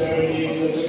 Betelia,